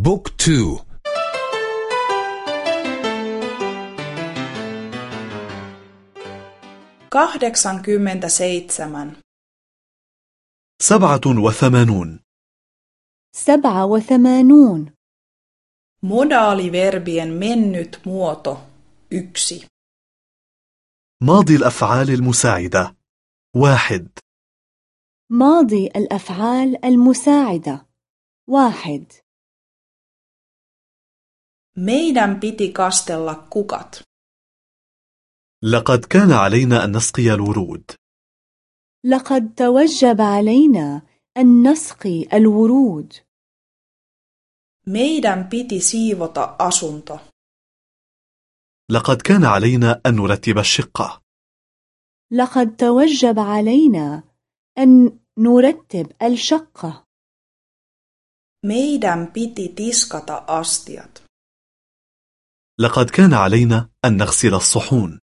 بوك تو. kahdeksankymmentä seitsemän سبعة وثمانون. سبعة وثمانون. Modaaliverbien mennyt muoto yksi. ماضي الأفعال المساعدة. واحد. ماضي الأفعال المساعدة. واحد. Meidän piti kastella kukat. لقد كان علينا أن نسقي الورود. لقد توجب علينا أن نسقي الورود. Meidän piti siivota asunto. لقد كان علينا أن نرتب الشقة. لقد توجب علينا أن نرتب الشقة. Meidän piti tiskata astiat. لقد كان علينا أن نغسل الصحون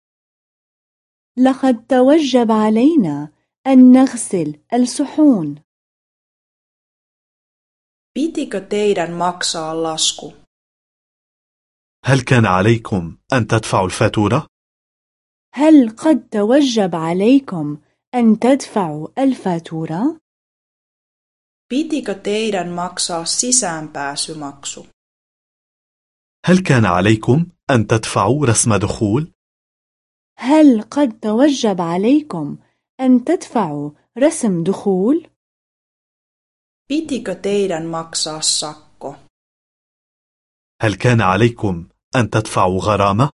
لقد توجب علينا أن نغسل الصحون pitikö teidän maksaa lasku هل كان عليكم أن تدفعوا الفاتورة؟ هل قد توجب عليكم أن تدفعوا الفاتورة؟ pitikö teidän maksaa sisäänpääsymaksu هل كان عليكم أن تدفعوا رسم دخول؟ هل قد توجب عليكم أن تدفعوا رسم دخول؟ pitikö teidän maksaa sakko هل كان عليكم أن تدفعوا غرامة؟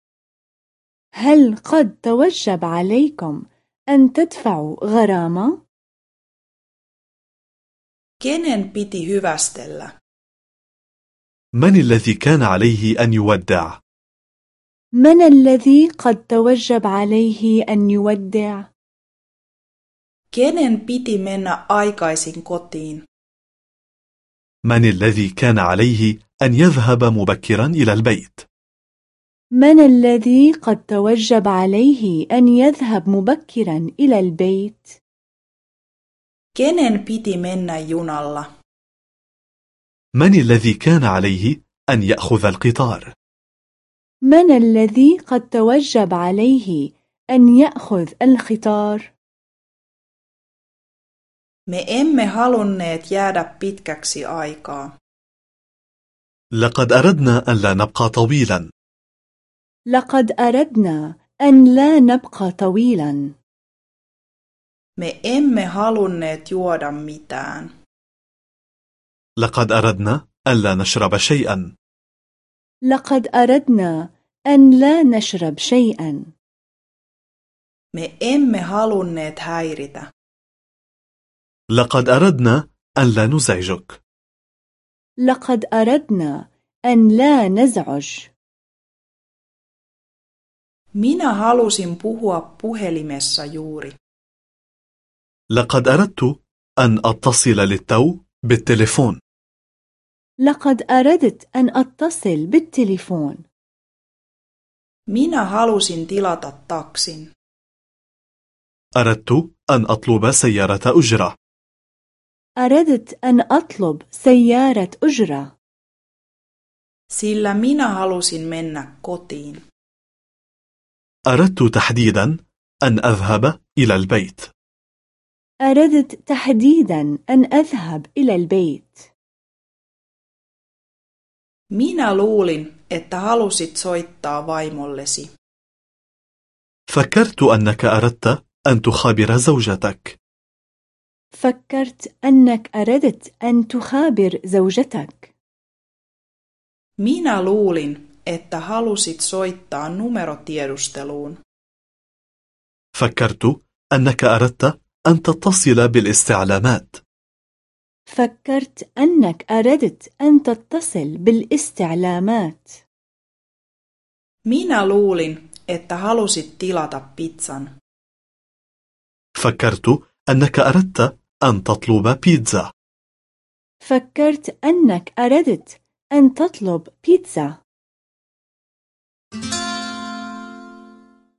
هل قد توجب عليكم أن تدفعوا غرامة؟ kenen piti hyvästellä من الذي كان عليه أن يودع؟ من الذي قد توجب عليه أن يودع؟ kenen piti mennä aikaisin kotiin من الذي كان عليه أن يذهب مبكرا إلى البيت؟ من الذي قد توجب عليه أن يذهب مبكرا إلى البيت؟ kenen piti mennä junalla من الذي كان عليه أن يأخذ القطار؟ من الذي قد توجب عليه أن يأخذ القطار؟ me emme halunneet jäädä pitkäksi aikaa لقد أردنا أن لا نبقى طويلا لقد أردنا أن لا نبقى طويلا me emme halunneet juoda mitään لقد أردنا أن لا نشرب شيئا. لقد أردنا أن لا نشرب شيئا. Me emme halunneet häiritä. لقد أردنا أن لا نزعجك. لقد أردنا أن لا نزعج. Minä halusin puhua puhelimessa juuri. لقد أردت أن أتصل للتو بالتليفون. لقد أردت أن أتصل بالتليفون. Minä halusin tilata taksin. أردت أن أطلب سيارة أجرة. أردت أن أطلب سيارة أجرة. Sillä minä halusin mennä kotiin. أردت تحديدا أن أذهب إلى البيت. أردت تحديدا أن أذهب إلى البيت. Minä luulin että halusit soittaa vaimollesi فكرت أنك أردت أن تخابر زوجتك فكرت أنك أردت أن تخابر زوجتك minä luulin että halusit soittaa numerotiedusteluun فكرت أنك أردت أن تتصل بالاستعلامات فكرت أنك أردت أن تتصل بالاستعلامات. Minä luulin että halusit tilata pizzan. فكرت أنك أردت أن تطلب بيتزا فكرت أنك أردت أن تطلب بيتزا